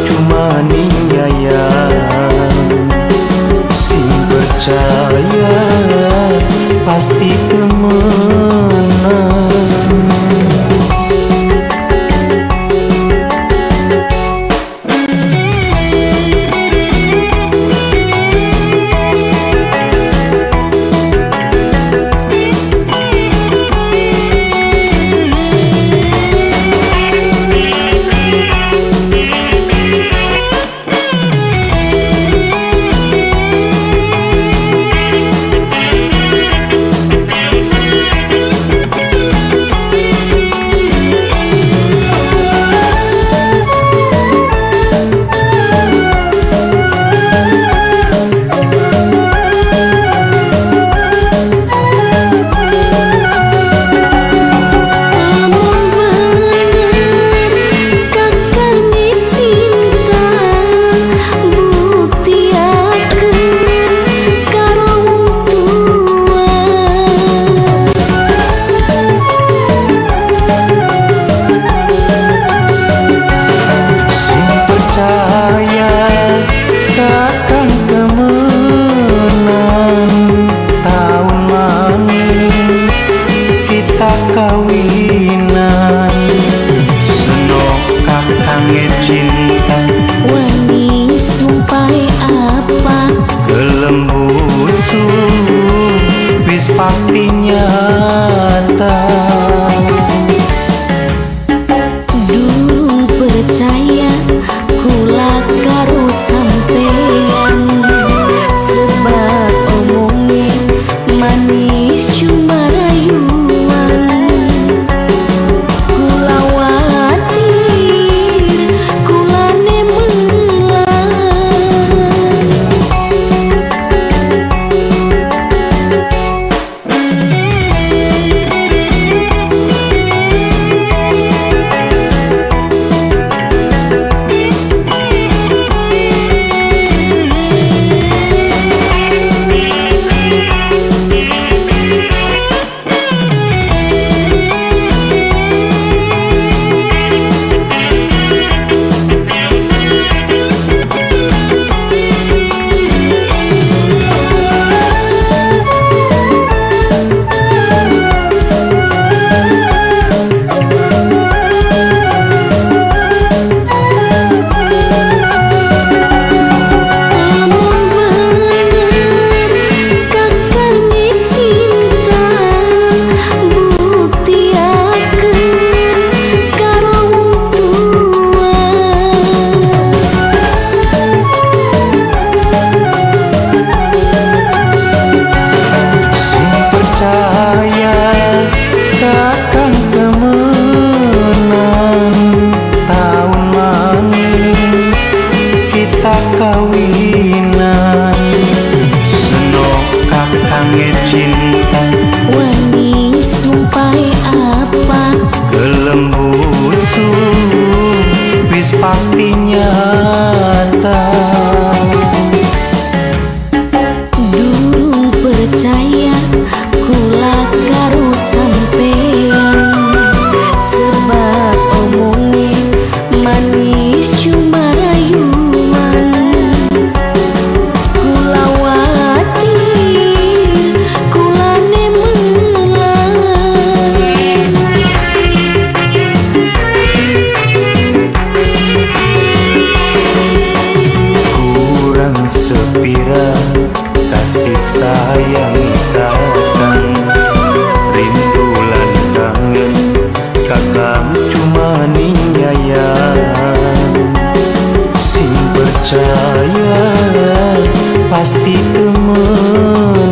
cuma ninggaya sing percaya pasti temenan percaya pasti temen